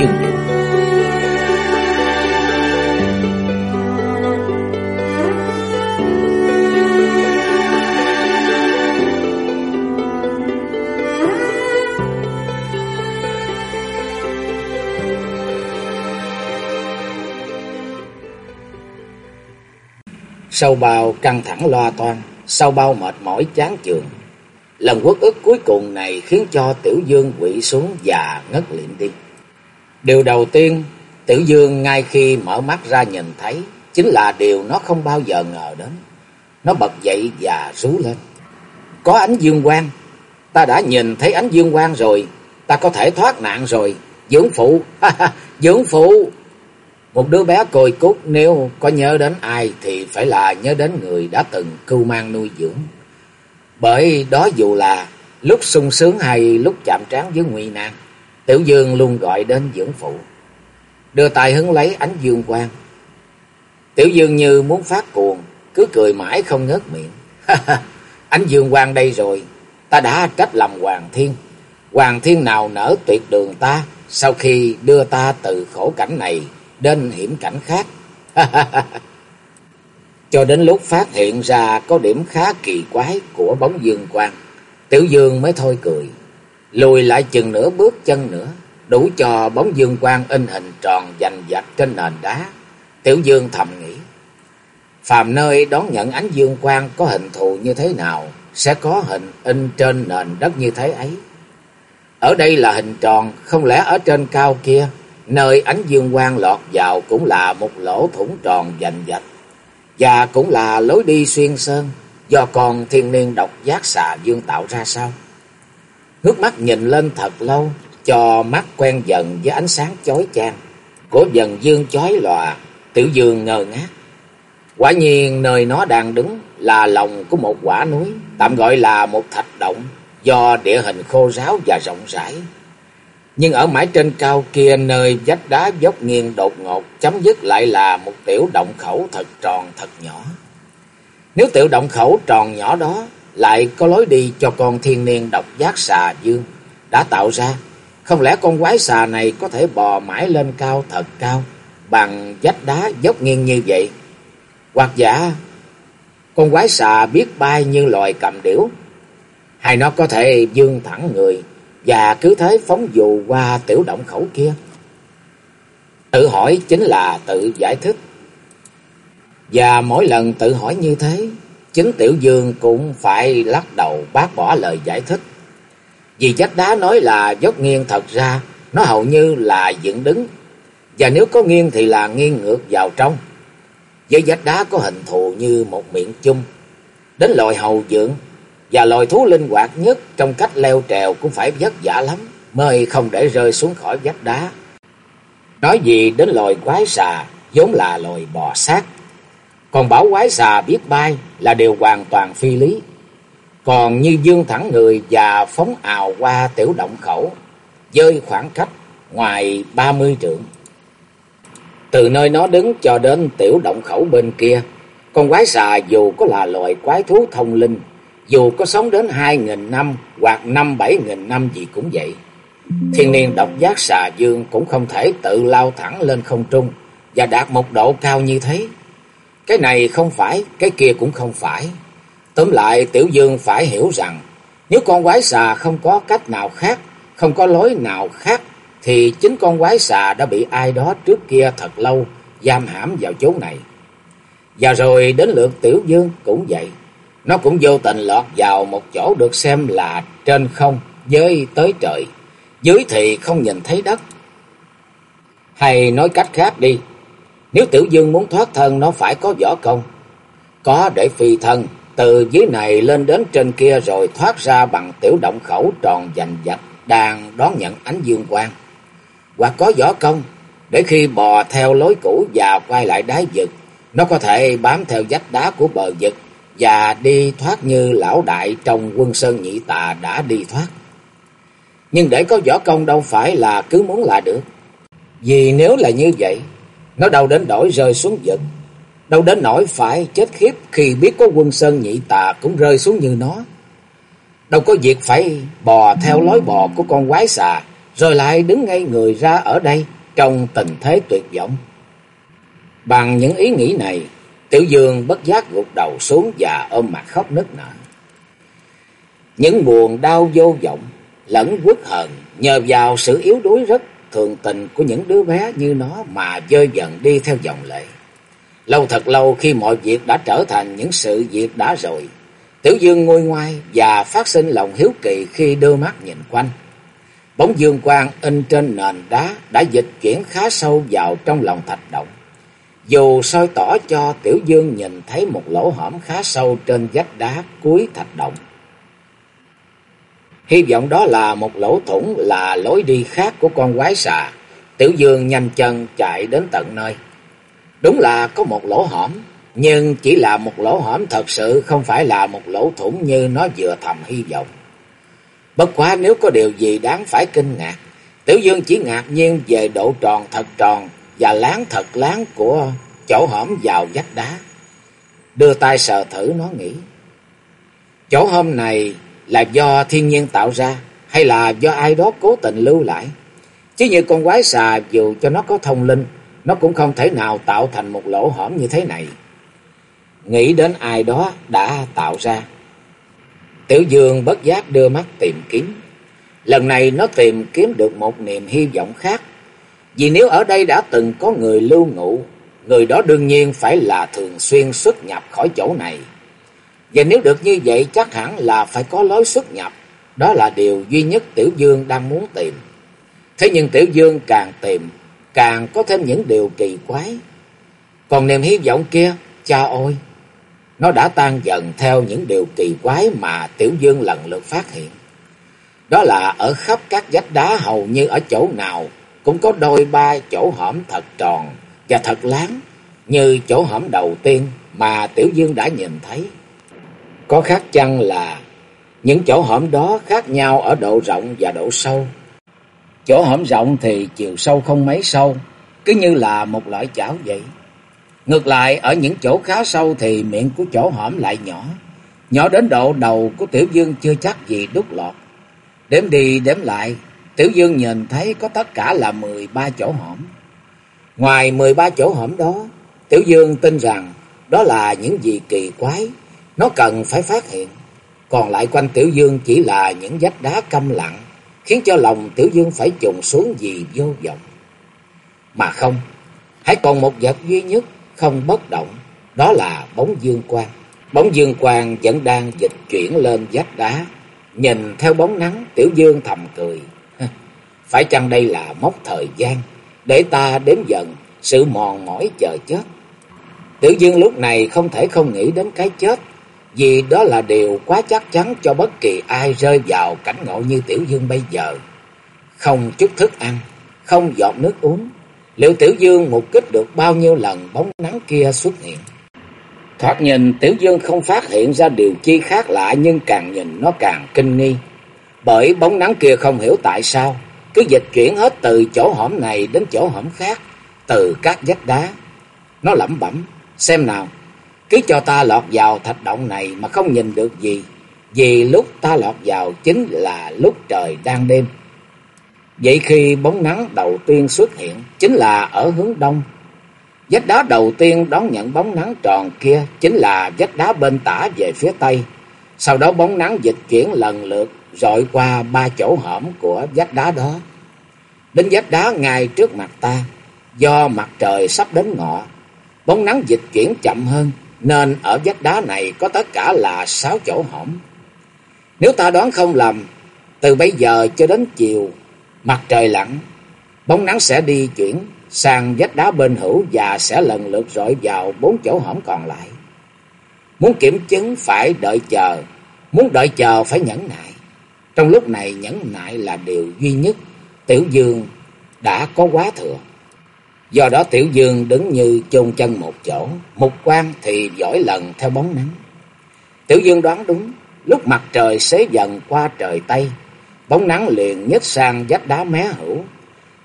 chừng Sau bao căng thẳng loa toan, sau bao mệt mỏi chán chường, lần quốc ức cuối cùng này khiến cho Tiểu Dương quỵ xuống và ngất liệm đi. Điều đầu tiên, Tiểu Dương ngay khi mở mắt ra nhìn thấy, chính là điều nó không bao giờ ngờ đến. Nó bật dậy và rú lên. Có ánh dương quang, ta đã nhìn thấy ánh dương quang rồi, ta có thể thoát nạn rồi. Dưỡng phụ, dưỡng phụ. Một đứa bé côi cút nếu có nhớ đến ai thì phải là nhớ đến người đã từng cưu mang nuôi dưỡng. Bởi đó dù là lúc sung sướng hay lúc chạm trán với nguy nan, Tiểu Dương luôn gọi đến dưỡng phụ. Đưa tay hứng lấy ánh dương quang. Tiểu Dương như muốn phát cuồng, cứ cười mãi không ngớt miệng. ánh dương quang đây rồi, ta đã trách lầm Hoàng Thiên. Hoàng Thiên nào nở tuyệt đường ta sau khi đưa ta từ khổ cảnh này đến hiểm cảnh khác. Cho đến lúc phát hiện ra có điểm khá kỳ quái của bóng dương quang, Tiểu Dương mới thôi cười, lùi lại chừng nửa bước chân nữa, đủ cho bóng dương quang in hình tròn dành dạch trên nền đá. Tiểu Dương thầm nghĩ, phàm nơi đón nhận ánh dương quang có hình thù như thế nào, sẽ có hình in trên nền đất như thế ấy. Ở đây là hình tròn, không lẽ ở trên cao kia Nơi ánh dương quang lọt vào cũng là một lỗ thủng tròn dành dạch. Và cũng là lối đi xuyên sơn do con thiên niên độc giác xà dương tạo ra sao? Ngước mắt nhìn lên thật lâu cho mắt quen dần với ánh sáng chói chang của dần dương chói lòa, tiểu dương ngờ ngác. Quả nhiên nơi nó đang đứng là lòng của một quả núi, tạm gọi là một thạch động do địa hình khô ráo và rộng rãi. Nhưng ở mãi trên cao kia nơi vách đá dốc nghiêng đột ngột chấm dứt lại là một tiểu động khẩu thật tròn thật nhỏ. Nếu tiểu động khẩu tròn nhỏ đó lại có lối đi cho con thiên niên độc giác xà dương đã tạo ra, không lẽ con quái xà này có thể bò mãi lên cao thật cao bằng vách đá dốc nghiêng như vậy? Hoặc giả con quái xà biết bay như loài cầm điểu, hay nó có thể dương thẳng người và cứ thế phóng dù qua tiểu động khẩu kia. Tự hỏi chính là tự giải thích. Và mỗi lần tự hỏi như thế, chính Tiểu Dương cũng phải lắc đầu bác bỏ lời giải thích. Vì vách đá nói là dốc nghiêng thật ra, nó hầu như là dựng đứng. Và nếu có nghiêng thì là nghiêng ngược vào trong. Với vách đá có hình thù như một miệng chung. Đến loài hầu dưỡng và loài thú linh hoạt nhất trong cách leo trèo cũng phải vất vả lắm mới không để rơi xuống khỏi vách đá. Nói gì đến loài quái xà vốn là loài bò sát. Còn bảo quái xà biết bay là điều hoàn toàn phi lý. Còn như dương thẳng người và phóng ào qua tiểu động khẩu dơi khoảng cách ngoài ba mươi trượng. Từ nơi nó đứng cho đến tiểu động khẩu bên kia, con quái xà dù có là loài quái thú thông linh dù có sống đến hai nghìn năm hoặc năm bảy nghìn năm gì cũng vậy. Thiên niên độc giác xà dương cũng không thể tự lao thẳng lên không trung và đạt một độ cao như thế. Cái này không phải, cái kia cũng không phải. Tóm lại Tiểu Dương phải hiểu rằng nếu con quái xà không có cách nào khác, không có lối nào khác thì chính con quái xà đã bị ai đó trước kia thật lâu giam hãm vào chỗ này. Và rồi đến lượt Tiểu Dương cũng vậy. Nó cũng vô tình lọt vào một chỗ được xem là trên không với tới trời. Dưới thì không nhìn thấy đất. Hay nói cách khác đi. Nếu Tiểu Dương muốn thoát thân nó phải có võ công. Có để phi thân từ dưới này lên đến trên kia rồi thoát ra bằng tiểu động khẩu tròn dành dạch đang đón nhận ánh dương quang. hoặc có võ công, để khi bò theo lối cũ và quay lại đáy vực, nó có thể bám theo vách đá của bờ vực và đi thoát như lão đại trong quân sơn nhị tà đã đi thoát. Nhưng để có võ công đâu phải là cứ muốn là được. Vì nếu là như vậy, nó đâu đến đổi rơi xuống vực, đâu đến nỗi phải chết khiếp khi biết có quân sơn nhị tà cũng rơi xuống như nó. Đâu có việc phải bò theo lối bò của con quái xà, rồi lại đứng ngay người ra ở đây trong tình thế tuyệt vọng. Bằng những ý nghĩ này, Tiểu Dương bất giác gục đầu xuống và ôm mặt khóc nức nở. Những buồn đau vô vọng, lẫn quốc hờn, nhờ vào sự yếu đuối rất thường tình của những đứa bé như nó mà dơi dần đi theo dòng lệ. Lâu thật lâu khi mọi việc đã trở thành những sự việc đã rồi, Tiểu Dương ngồi ngoài và phát sinh lòng hiếu kỳ khi đưa mắt nhìn quanh. Bóng dương quang in trên nền đá đã dịch chuyển khá sâu vào trong lòng thạch động. Dù soi tỏ cho Tiểu Dương nhìn thấy một lỗ hõm khá sâu trên vách đá cuối thạch động. Hy vọng đó là một lỗ thủng là lối đi khác của con quái xà. Tiểu Dương nhanh chân chạy đến tận nơi. Đúng là có một lỗ hõm, nhưng chỉ là một lỗ hõm thật sự không phải là một lỗ thủng như nó vừa thầm hy vọng. Bất quá nếu có điều gì đáng phải kinh ngạc, Tiểu Dương chỉ ngạc nhiên về độ tròn thật tròn và láng thật láng của chỗ hõm vào vách đá. Đưa tay sờ thử nó nghĩ. Chỗ hôm này là do thiên nhiên tạo ra hay là do ai đó cố tình lưu lại? Chứ như con quái xà dù cho nó có thông linh, nó cũng không thể nào tạo thành một lỗ hõm như thế này. Nghĩ đến ai đó đã tạo ra. Tiểu Dương bất giác đưa mắt tìm kiếm. Lần này nó tìm kiếm được một niềm hy vọng khác. Vì nếu ở đây đã từng có người lưu ngụ, người đó đương nhiên phải là thường xuyên xuất nhập khỏi chỗ này. Và nếu được như vậy chắc hẳn là phải có lối xuất nhập. Đó là điều duy nhất Tiểu Dương đang muốn tìm. Thế nhưng Tiểu Dương càng tìm, càng có thêm những điều kỳ quái. Còn niềm hy vọng kia, cha ơi, nó đã tan dần theo những điều kỳ quái mà Tiểu Dương lần lượt phát hiện. Đó là ở khắp các vách đá hầu như ở chỗ nào cũng có đôi ba chỗ hõm thật tròn và thật láng như chỗ hõm đầu tiên mà Tiểu Dương đã nhìn thấy. Có khác chăng là những chỗ hõm đó khác nhau ở độ rộng và độ sâu. Chỗ hõm rộng thì chiều sâu không mấy sâu, cứ như là một loại chảo vậy. Ngược lại ở những chỗ khá sâu thì miệng của chỗ hõm lại nhỏ, nhỏ đến độ đầu của Tiểu Dương chưa chắc gì đút lọt. Đếm đi đếm lại, Tiểu Dương nhìn thấy có tất cả là 13 chỗ hõm. Ngoài 13 chỗ hõm đó, Tiểu Dương tin rằng đó là những gì kỳ quái, nó cần phải phát hiện. Còn lại quanh Tiểu Dương chỉ là những vách đá câm lặng, khiến cho lòng Tiểu Dương phải trùng xuống vì vô vọng. Mà không, hãy còn một vật duy nhất không bất động, đó là bóng dương quang. Bóng dương quang vẫn đang dịch chuyển lên vách đá, nhìn theo bóng nắng, Tiểu Dương thầm cười. Phải chăng đây là mốc thời gian, để ta đếm dần sự mòn mỏi chờ chết. Tiểu Dương lúc này không thể không nghĩ đến cái chết, vì đó là điều quá chắc chắn cho bất kỳ ai rơi vào cảnh ngộ như Tiểu Dương bây giờ. Không chút thức ăn, không giọt nước uống, liệu Tiểu Dương một kích được bao nhiêu lần bóng nắng kia xuất hiện? Thoạt nhìn Tiểu Dương không phát hiện ra điều chi khác lạ nhưng càng nhìn nó càng kinh nghi. Bởi bóng nắng kia không hiểu tại sao, cứ dịch chuyển hết từ chỗ hõm này đến chỗ hõm khác, từ các vách đá. Nó lẩm bẩm, xem nào, cứ cho ta lọt vào thạch động này mà không nhìn được gì, vì lúc ta lọt vào chính là lúc trời đang đêm. Vậy khi bóng nắng đầu tiên xuất hiện chính là ở hướng đông. Vách đá đầu tiên đón nhận bóng nắng tròn kia chính là vách đá bên tả về phía tây. Sau đó bóng nắng dịch chuyển lần lượt rọi qua ba chỗ hõm của vách đá đó. Đến vách đá ngay trước mặt ta, do mặt trời sắp đến ngọ, bóng nắng dịch chuyển chậm hơn, nên ở vách đá này có tất cả là sáu chỗ hõm. Nếu ta đoán không lầm, từ bây giờ cho đến chiều, mặt trời lặn, bóng nắng sẽ đi chuyển sang vách đá bên hữu và sẽ lần lượt rọi vào bốn chỗ hõm còn lại. Muốn kiểm chứng phải đợi chờ, muốn đợi chờ phải nhẫn nại. Trong lúc này nhẫn nại là điều duy nhất Tiểu Dương đã có quá thừa. Do đó Tiểu Dương đứng như chôn chân một chỗ, mục quan thì dõi lần theo bóng nắng. Tiểu Dương đoán đúng, lúc mặt trời xế dần qua trời Tây, bóng nắng liền nhích sang vách đá mé hữu.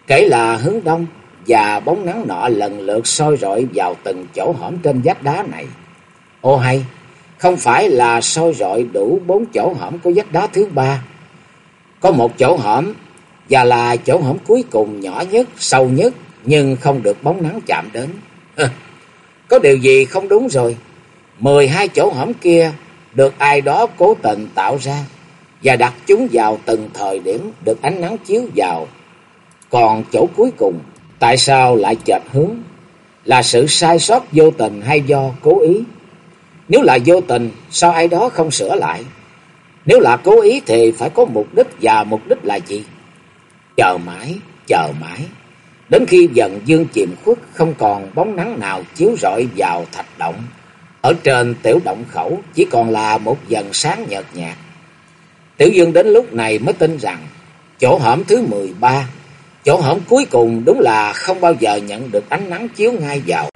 Kể là hướng đông và bóng nắng nọ lần lượt soi rọi vào từng chỗ hõm trên vách đá này. Ô hay, không phải là soi rọi đủ bốn chỗ hõm của vách đá thứ ba. Có một chỗ hõm và là chỗ hõm cuối cùng nhỏ nhất, sâu nhất nhưng không được bóng nắng chạm đến. Có điều gì không đúng rồi. mười hai chỗ hõm kia được ai đó cố tình tạo ra và đặt chúng vào từng thời điểm được ánh nắng chiếu vào. Còn chỗ cuối cùng, tại sao lại chệch hướng? Là sự sai sót vô tình hay do cố ý? Nếu là vô tình, sao ai đó không sửa lại? Nếu là cố ý thì phải có mục đích và mục đích là gì? Chờ mãi, chờ mãi. Đến khi dần dương chìm khuất không còn bóng nắng nào chiếu rọi vào thạch động. Ở trên tiểu động khẩu chỉ còn là một dần sáng nhợt nhạt. Tiểu dương đến lúc này mới tin rằng chỗ hõm thứ 13, chỗ hõm cuối cùng đúng là không bao giờ nhận được ánh nắng chiếu ngay vào.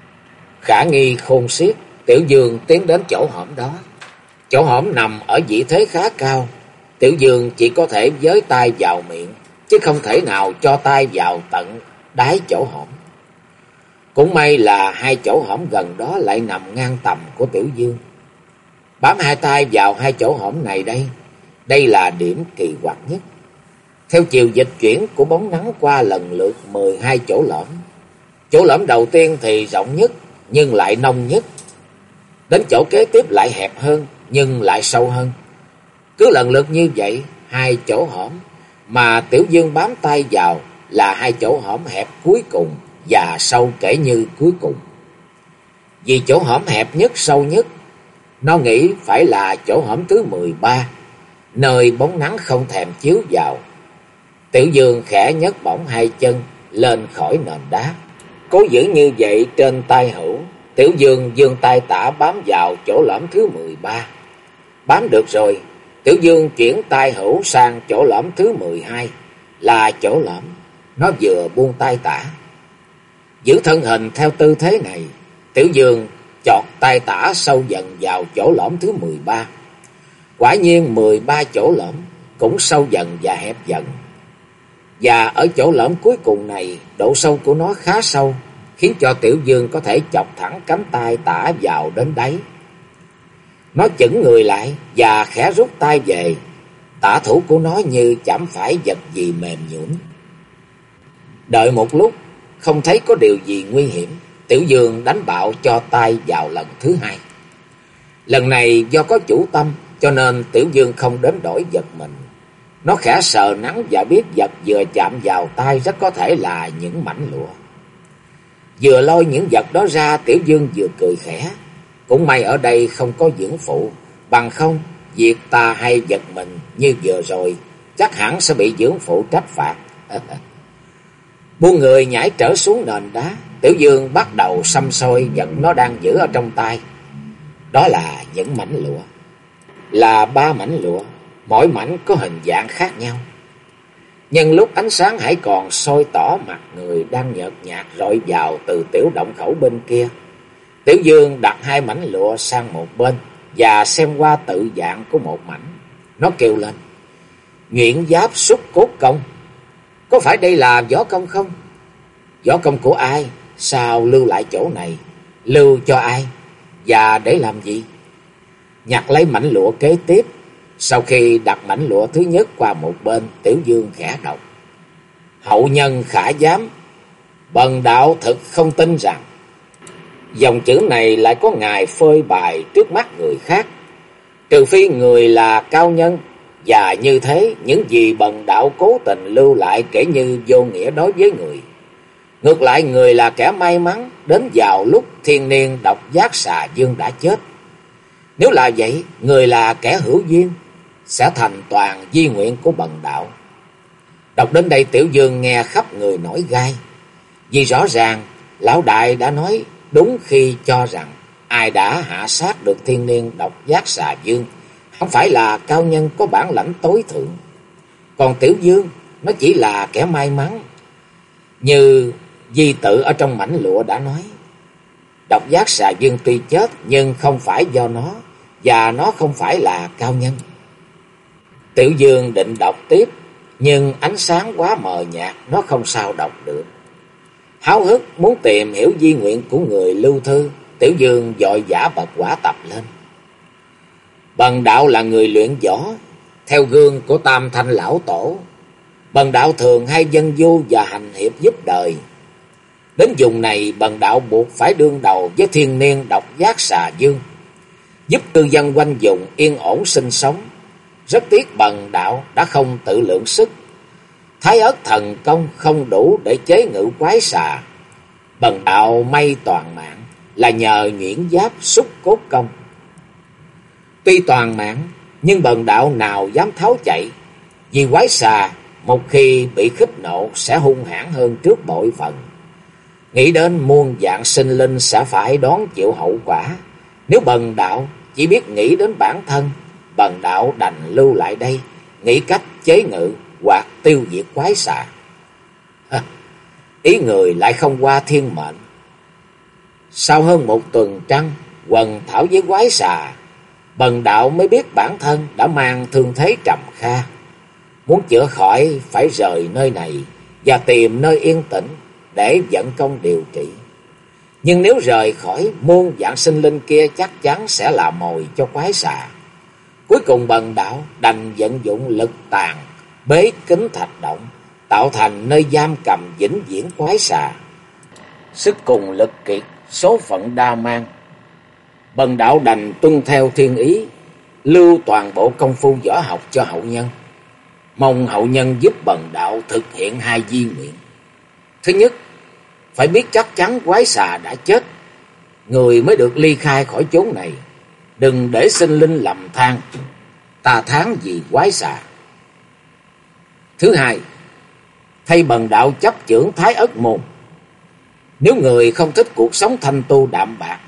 Khả nghi khôn xiết, tiểu dương tiến đến chỗ hõm đó. Chỗ hõm nằm ở vị thế khá cao, tiểu dương chỉ có thể giới tay vào miệng, chứ không thể nào cho tay vào tận đáy chỗ hõm. Cũng may là hai chỗ hõm gần đó lại nằm ngang tầm của Tiểu Dương. Bám hai tay vào hai chỗ hõm này đây, đây là điểm kỳ quặc nhất. Theo chiều dịch chuyển của bóng nắng qua lần lượt 12 chỗ lõm. Chỗ lõm đầu tiên thì rộng nhất nhưng lại nông nhất. Đến chỗ kế tiếp lại hẹp hơn nhưng lại sâu hơn. Cứ lần lượt như vậy, hai chỗ hõm mà Tiểu Dương bám tay vào là hai chỗ hõm hẹp cuối cùng và sâu kể như cuối cùng. Vì chỗ hõm hẹp nhất sâu nhất, nó nghĩ phải là chỗ hõm thứ 13, nơi bóng nắng không thèm chiếu vào. Tiểu Dương khẽ nhấc bổng hai chân lên khỏi nền đá. Cố giữ như vậy trên tay hữu, Tiểu Dương dương tay tả bám vào chỗ lõm thứ 13. Bám được rồi, Tiểu Dương chuyển tay hữu sang chỗ lõm thứ 12, là chỗ lõm nó vừa buông tay tả. Giữ thân hình theo tư thế này, Tiểu Dương chọt tay tả sâu dần vào chỗ lõm thứ 13. Quả nhiên 13 chỗ lõm cũng sâu dần và hẹp dần. Và ở chỗ lõm cuối cùng này, độ sâu của nó khá sâu, khiến cho Tiểu Dương có thể chọc thẳng cánh tay tả vào đến đáy. Nó chững người lại và khẽ rút tay về, tả thủ của nó như chẳng phải vật gì mềm nhũn. Đợi một lúc, không thấy có điều gì nguy hiểm, Tiểu Dương đánh bạo cho tay vào lần thứ hai. Lần này do có chủ tâm, cho nên Tiểu Dương không đến đổi giật mình. Nó khẽ sờ nắng và biết vật vừa chạm vào tay rất có thể là những mảnh lụa. Vừa lôi những vật đó ra, Tiểu Dương vừa cười khẽ. Cũng may ở đây không có dưỡng phụ, bằng không, việc ta hay giật mình như vừa rồi, chắc hẳn sẽ bị dưỡng phụ trách phạt. Buông người nhảy trở xuống nền đá, Tiểu Dương bắt đầu xăm soi vật nó đang giữ ở trong tay. Đó là những mảnh lụa. Là ba mảnh lụa, mỗi mảnh có hình dạng khác nhau. Nhân lúc ánh sáng hãy còn soi tỏ mặt người đang nhợt nhạt rọi vào từ tiểu động khẩu bên kia. Tiểu Dương đặt hai mảnh lụa sang một bên và xem qua tự dạng của một mảnh. Nó kêu lên. Nguyện giáp xuất cốt công. Có phải đây là võ công không? Võ công của ai? Sao lưu lại chỗ này? Lưu cho ai? Và để làm gì? Nhặt lấy mảnh lụa kế tiếp. Sau khi đặt mảnh lụa thứ nhất qua một bên, Tiểu Dương khẽ đọc. Hậu nhân khả dám. Bần đạo thực không tin rằng. Dòng chữ này lại có ngài phơi bài trước mắt người khác. Trừ phi người là cao nhân và như thế, những gì bần đạo cố tình lưu lại kể như vô nghĩa đối với người. Ngược lại người là kẻ may mắn đến vào lúc thiên niên độc giác xà dương đã chết. Nếu là vậy, người là kẻ hữu duyên, sẽ thành toàn di nguyện của bần đạo. Đọc đến đây tiểu dương nghe khắp người nổi gai. Vì rõ ràng, lão đại đã nói đúng khi cho rằng ai đã hạ sát được thiên niên độc giác xà dương không phải là cao nhân có bản lãnh tối thượng. Còn Tiểu Dương, nó chỉ là kẻ may mắn. Như di tự ở trong mảnh lụa đã nói, độc giác xà dương tuy chết nhưng không phải do nó, và nó không phải là cao nhân. Tiểu dương định đọc tiếp, nhưng ánh sáng quá mờ nhạt, nó không sao đọc được. Háo hức muốn tìm hiểu di nguyện của người lưu thư, Tiểu Dương dội giả bật quả tập lên. Bần đạo là người luyện võ, theo gương của Tam Thanh Lão Tổ. Bần đạo thường hay dân du và hành hiệp giúp đời. Đến vùng này bần đạo buộc phải đương đầu với thiên niên độc giác xà dương. Giúp cư dân quanh vùng yên ổn sinh sống. Rất tiếc bần đạo đã không tự lượng sức. Thái ớt thần công không đủ để chế ngự quái xà. Bần đạo may toàn mạng là nhờ nhuyễn giáp xúc cốt công. Tuy toàn mạng, nhưng bần đạo nào dám tháo chạy, vì quái xà một khi bị khích nộ sẽ hung hãn hơn trước bội phần Nghĩ đến muôn dạng sinh linh sẽ phải đón chịu hậu quả. Nếu bần đạo chỉ biết nghĩ đến bản thân, bần đạo đành lưu lại đây, nghĩ cách chế ngự hoặc tiêu diệt quái xà. Ý người lại không qua thiên mệnh, sau hơn một tuần trăng, quần thảo với quái xà, bần đạo mới biết bản thân đã mang thương thế trầm kha. Muốn chữa khỏi phải rời nơi này và tìm nơi yên tĩnh để dẫn công điều trị. Nhưng nếu rời khỏi môn dạng sinh linh kia chắc chắn sẽ là mồi cho quái xà. Cuối cùng bần đạo đành vận dụng lực tàn, bế kính thạch động, tạo thành nơi giam cầm vĩnh viễn quái xà. Sức cùng lực kiệt số phận đa mang. Bần đạo đành tuân theo thiên ý, lưu toàn bộ công phu võ học cho hậu nhân. Mong hậu nhân giúp bần đạo thực hiện hai di nguyện. Thứ nhất, phải biết chắc chắn quái xà đã chết, người mới được ly khai khỏi chốn này. Đừng để sinh linh lầm than, ta tháng vì quái xà. Thứ hai, thay bần đạo chấp trưởng thái ất môn, nếu người không thích cuộc sống thanh tu đạm bạc,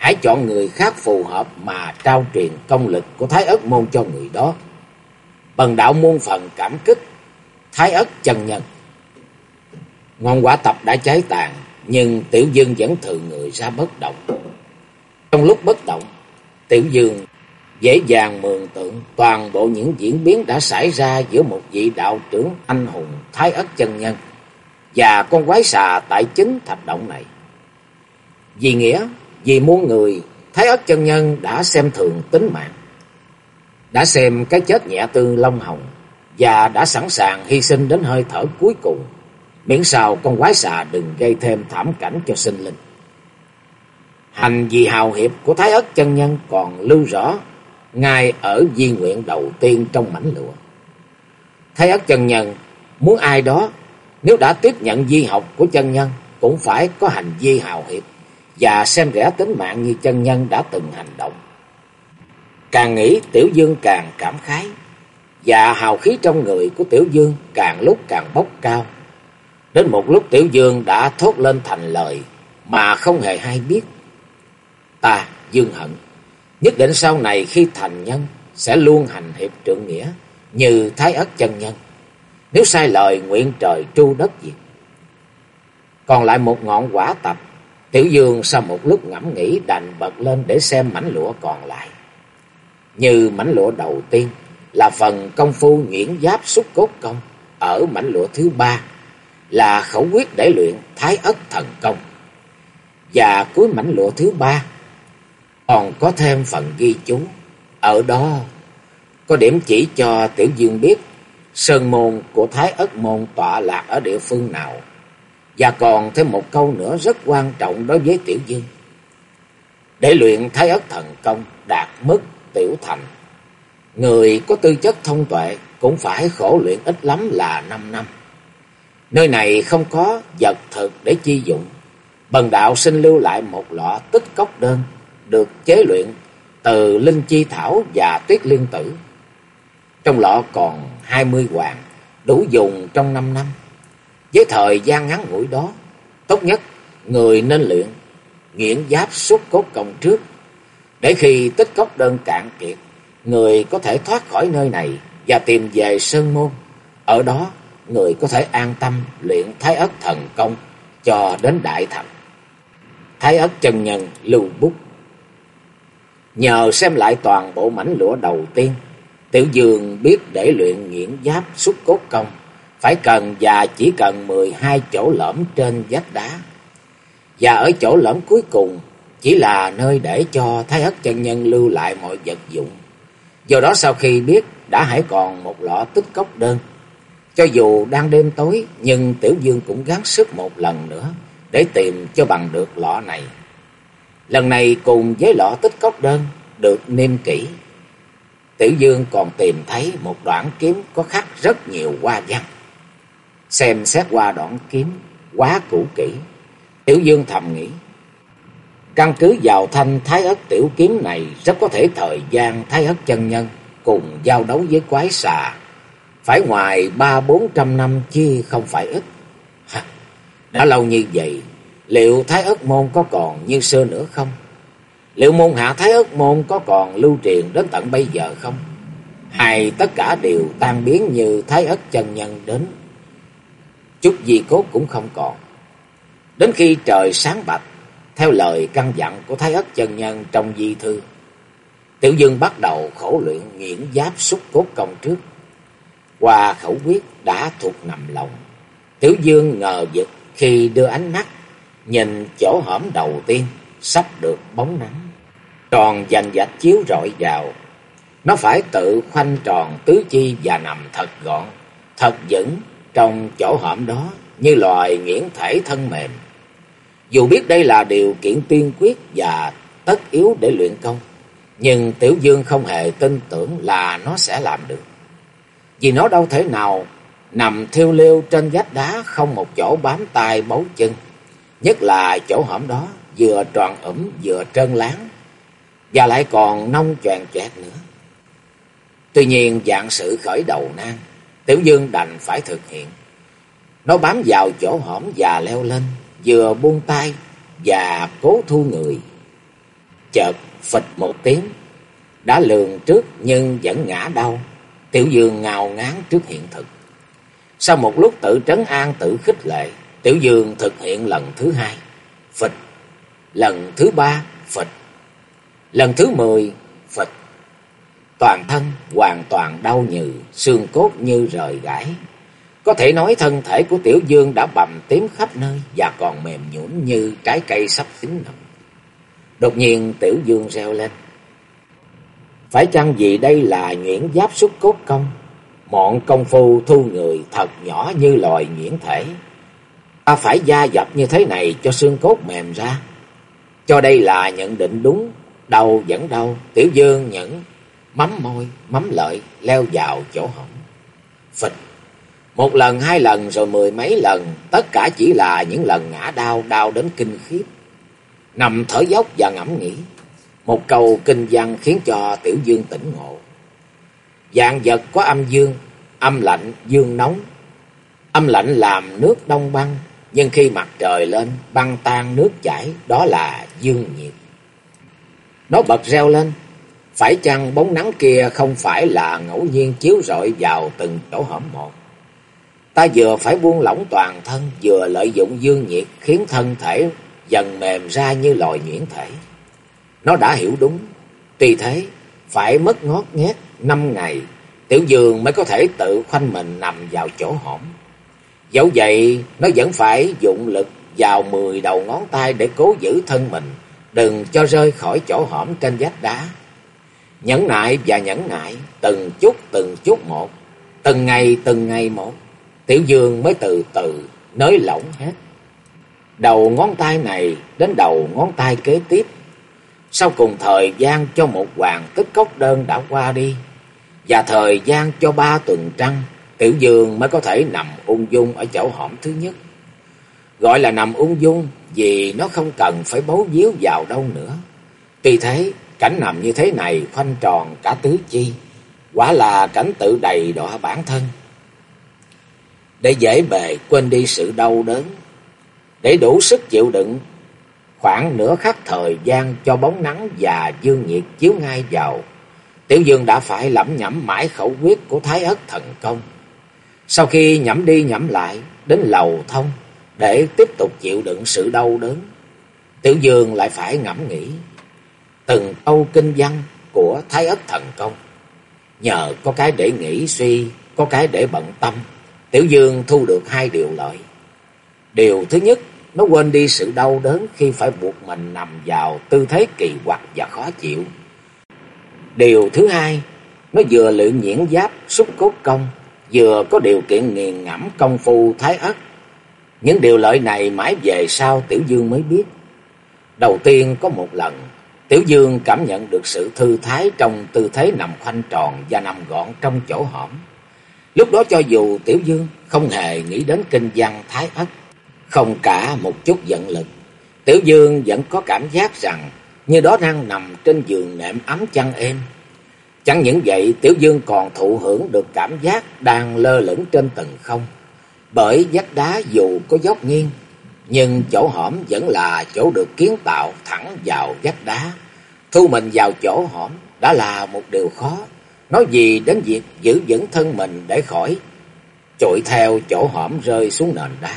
hãy chọn người khác phù hợp mà trao truyền công lực của Thái Ất Môn cho người đó. Bần đạo muôn phần cảm kích, Thái Ất chân nhân. Ngon quả tập đã cháy tàn, nhưng Tiểu Dương vẫn thường người ra bất động. Trong lúc bất động, Tiểu Dương dễ dàng mường tượng toàn bộ những diễn biến đã xảy ra giữa một vị đạo trưởng anh hùng Thái Ất chân nhân và con quái xà tại chính thạch động này. Vì nghĩa, vì muôn người, Thái ất chân nhân đã xem thường tính mạng, đã xem cái chết nhẹ tư long hồng và đã sẵn sàng hy sinh đến hơi thở cuối cùng, miễn sao con quái xà đừng gây thêm thảm cảnh cho sinh linh. Hành vì hào hiệp của Thái ất chân nhân còn lưu rõ ngay ở di nguyện đầu tiên trong mảnh lụa. Thái ất chân nhân muốn ai đó nếu đã tiếp nhận di học của chân nhân, cũng phải có hành vi hào hiệp và xem rẻ tính mạng như chân nhân đã từng hành động. Càng nghĩ Tiểu Dương càng cảm khái, và hào khí trong người của Tiểu Dương càng lúc càng bốc cao. Đến một lúc Tiểu Dương đã thốt lên thành lời mà không hề hay biết. Ta, Dương Hận, nhất định sau này khi thành nhân sẽ luôn hành hiệp trượng nghĩa như Thái Ất chân nhân. Nếu sai lời nguyện trời tru đất diệt. Còn lại một ngọn quả tập. Tiểu Dương sau một lúc ngẫm nghĩ đành bật lên để xem mảnh lụa còn lại. Như mảnh lụa đầu tiên là phần công phu nhuyễn giáp xúc cốt công. Ở mảnh lụa thứ ba, là khẩu quyết để luyện thái ất thần công. Và cuối mảnh lụa thứ ba, còn có thêm phần ghi chú. Ở đó, có điểm chỉ cho Tiểu Dương biết Sơn môn của Thái Ất Môn tọa lạc ở địa phương nào. Và còn thêm một câu nữa rất quan trọng đối với Tiểu Dương. Để luyện Thái Ất Thần Công đạt mức tiểu thành. Người có tư chất thông tuệ cũng phải khổ luyện ít lắm là 5 năm. Nơi này không có vật thực để chi dụng. Bần đạo xin lưu lại một lọ tích cốc đơn được chế luyện từ linh chi thảo và tuyết liên tử. Trong lọ còn hai mươi hoàng, đủ dùng trong năm năm. Với thời gian ngắn ngủi đó, tốt nhất người nên luyện nghiện giáp xúc cốt công trước. Để khi tích cốc đơn cạn kiệt, người có thể thoát khỏi nơi này và tìm về Sơn Môn. Ở đó, người có thể an tâm luyện thái ất thần công cho đến đại thành. Thái ất chân nhân lưu bút. Nhờ xem lại toàn bộ mảnh lũa đầu tiên, Tiểu Dương biết để luyện nghiễn giáp xuất cốt công, phải cần và chỉ cần 12 chỗ lõm trên vách đá. Và ở chỗ lõm cuối cùng chỉ là nơi để cho Thái hất chân nhân lưu lại mọi vật dụng. Do đó sau khi biết đã hãy còn một lọ tích cốc đơn. Cho dù đang đêm tối, nhưng Tiểu Dương cũng gắng sức một lần nữa để tìm cho bằng được lọ này. Lần này cùng với lọ tích cốc đơn được niêm kỹ. Tiểu Dương còn tìm thấy một đoạn kiếm có khắc rất nhiều hoa văn. Xem xét qua đoạn kiếm quá cũ kỹ. Tiểu Dương thầm nghĩ. Căn cứ vào thanh thái ất tiểu kiếm này rất có thể thời gian thái ất chân nhân cùng giao đấu với quái xà. Phải ngoài ba bốn trăm năm chứ không phải ít. Đã lâu như vậy, liệu thái ất môn có còn như xưa nữa không? Liệu môn hạ thái ất môn có còn lưu truyền đến tận bây giờ không? Hay tất cả đều tan biến như thái ất chân nhân đến? Chút gì cốt cũng không còn. Đến khi trời sáng bạch, theo lời căn dặn của Thái Ất chân nhân trong di thư, Tiểu Dương bắt đầu khổ luyện nghiễn giáp xúc cốt công trước. Qua khẩu quyết đã thuộc nằm lòng. Tiểu Dương ngờ vực khi đưa ánh mắt nhìn chỗ hõm đầu tiên sắp được bóng nắng. Tròn dành dạch chiếu rọi vào. Nó phải tự khoanh tròn tứ chi và nằm thật gọn, thật vững trong chỗ hõm đó như loài nghiễn thể thân mềm. Dù biết đây là điều kiện tiên quyết và tất yếu để luyện công, nhưng Tiểu Dương không hề tin tưởng là nó sẽ làm được. Vì nó đâu thể nào nằm thiêu liêu trên vách đá không một chỗ bám tay bấu chân. Nhất là chỗ hõm đó vừa tròn ẩm vừa trơn láng và lại còn nông choàng chẹt nữa. Tuy nhiên dạng sự khởi đầu nan, Tiểu Dương đành phải thực hiện. Nó bám vào chỗ hõm và leo lên, vừa buông tay và cố thu người. Chợt phịch một tiếng, đã lường trước nhưng vẫn ngã đau. Tiểu Dương ngào ngán trước hiện thực. Sau một lúc tự trấn an tự khích lệ, Tiểu Dương thực hiện lần thứ hai, phịch. Lần thứ ba, phịch. Lần thứ mười, phịch. Toàn thân hoàn toàn đau nhừ, xương cốt như rời gãy. Có thể nói thân thể của Tiểu Dương đã bầm tím khắp nơi và còn mềm nhũn như trái cây sắp chín nồng. Đột nhiên Tiểu Dương reo lên. Phải chăng vì đây là nhuyễn giáp xúc cốt công? Mọn công phu thu người thật nhỏ như loài nhuyễn thể. Ta phải gia dập như thế này cho xương cốt mềm ra. Cho đây là nhận định đúng, đầu vẫn đau. Tiểu Dương nhẫn mắm môi, mắm lợi, leo vào chỗ hỏng. Phịch một lần, hai lần rồi mười mấy lần, tất cả chỉ là những lần ngã đau, đau đến kinh khiếp. Nằm thở dốc và ngẫm nghĩ. Một câu kinh văn khiến cho Tiểu Dương tỉnh ngộ. Dạng vật có âm dương, âm lạnh, dương nóng. Âm lạnh làm nước đông băng, nhưng khi mặt trời lên, băng tan nước chảy, đó là dương nhiệt. Nó bật reo lên, phải chăng bóng nắng kia không phải là ngẫu nhiên chiếu rọi vào từng chỗ hõm một? Ta vừa phải buông lỏng toàn thân, vừa lợi dụng dương nhiệt khiến thân thể dần mềm ra như loài nhuyễn thể. Nó đã hiểu đúng, tuy thế phải mất ngót nghét năm ngày, tiểu dương mới có thể tự khoanh mình nằm vào chỗ hõm. Dẫu vậy, nó vẫn phải dụng lực vào mười đầu ngón tay để cố giữ thân mình, đừng cho rơi khỏi chỗ hõm trên vách đá. Nhẫn nại và nhẫn nại, từng chút từng chút một, từng ngày từng ngày một. Tiểu Dương mới từ từ nới lỏng hết. Đầu ngón tay này đến đầu ngón tay kế tiếp. Sau cùng thời gian cho một hoàng tức cốc đơn đã qua đi. Và thời gian cho ba tuần trăng. Tiểu Dương mới có thể nằm ung dung ở chỗ hõm thứ nhất. Gọi là nằm ung dung vì nó không cần phải bấu víu vào đâu nữa. Tuy thế, cảnh nằm như thế này khoanh tròn cả tứ chi. Quả là cảnh tự đầy đọa bản thân để dễ bề quên đi sự đau đớn, để đủ sức chịu đựng khoảng nửa khắc thời gian cho bóng nắng và dương nhiệt chiếu ngay vào. Tiểu Dương đã phải lẩm nhẩm mãi khẩu quyết của Thái Ất thần công. Sau khi nhẩm đi nhẩm lại đến lầu thông để tiếp tục chịu đựng sự đau đớn, Tiểu Dương lại phải ngẫm nghĩ từng câu kinh văn của Thái Ất Thần Công. Nhờ có cái để nghĩ suy, có cái để bận tâm, Tiểu Dương thu được hai điều lợi. Điều thứ nhất, nó quên đi sự đau đớn khi phải buộc mình nằm vào tư thế kỳ quặc và khó chịu. Điều thứ hai, nó vừa luyện nhiễn giáp xúc cốt công, vừa có điều kiện nghiền ngẫm công phu thái ất. Những điều lợi này mãi về sau Tiểu Dương mới biết. Đầu tiên có một lần, Tiểu Dương cảm nhận được sự thư thái trong tư thế nằm khoanh tròn và nằm gọn trong chỗ hõm. Lúc đó cho dù Tiểu Dương không hề nghĩ đến kinh văn thái ất, không cả một chút giận lực, Tiểu Dương vẫn có cảm giác rằng như đó đang nằm trên giường nệm ấm chăn êm. Chẳng những vậy, Tiểu Dương còn thụ hưởng được cảm giác đang lơ lửng trên tầng không. Bởi vách đá dù có dốc nghiêng, nhưng chỗ hõm vẫn là chỗ được kiến tạo thẳng vào vách đá. Thu mình vào chỗ hõm đã là một điều khó, nói gì đến việc giữ vững thân mình để khỏi trội theo chỗ hõm rơi xuống nền đá.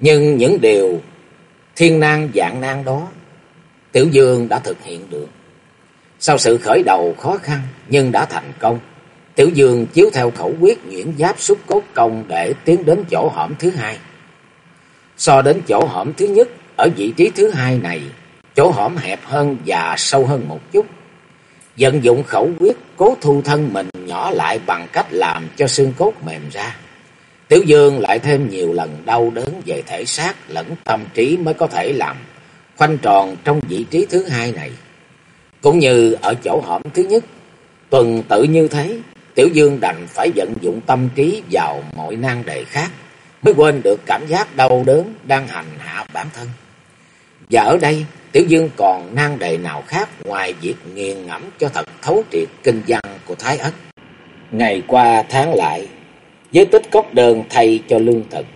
Nhưng những điều thiên nan dạng nan đó, Tiểu Dương đã thực hiện được. Sau sự khởi đầu khó khăn nhưng đã thành công, Tiểu Dương chiếu theo khẩu quyết nhuyễn giáp xúc cốt công để tiến đến chỗ hõm thứ hai. So đến chỗ hõm thứ nhất, ở vị trí thứ hai này, chỗ hõm hẹp hơn và sâu hơn một chút. Vận dụng khẩu quyết cố thu thân mình nhỏ lại bằng cách làm cho xương cốt mềm ra. Tiểu Dương lại thêm nhiều lần đau đớn về thể xác lẫn tâm trí mới có thể làm khoanh tròn trong vị trí thứ hai này. Cũng như ở chỗ hõm thứ nhất, tuần tự như thế, Tiểu Dương đành phải vận dụng tâm trí vào mọi nan đề khác, mới quên được cảm giác đau đớn đang hành hạ bản thân. Và ở đây, Tiểu Dương còn nan đề nào khác ngoài việc nghiền ngẫm cho thật thấu triệt kinh văn của Thái Ất. Ngày qua tháng lại, với tích cốc đơn thay cho lương thực.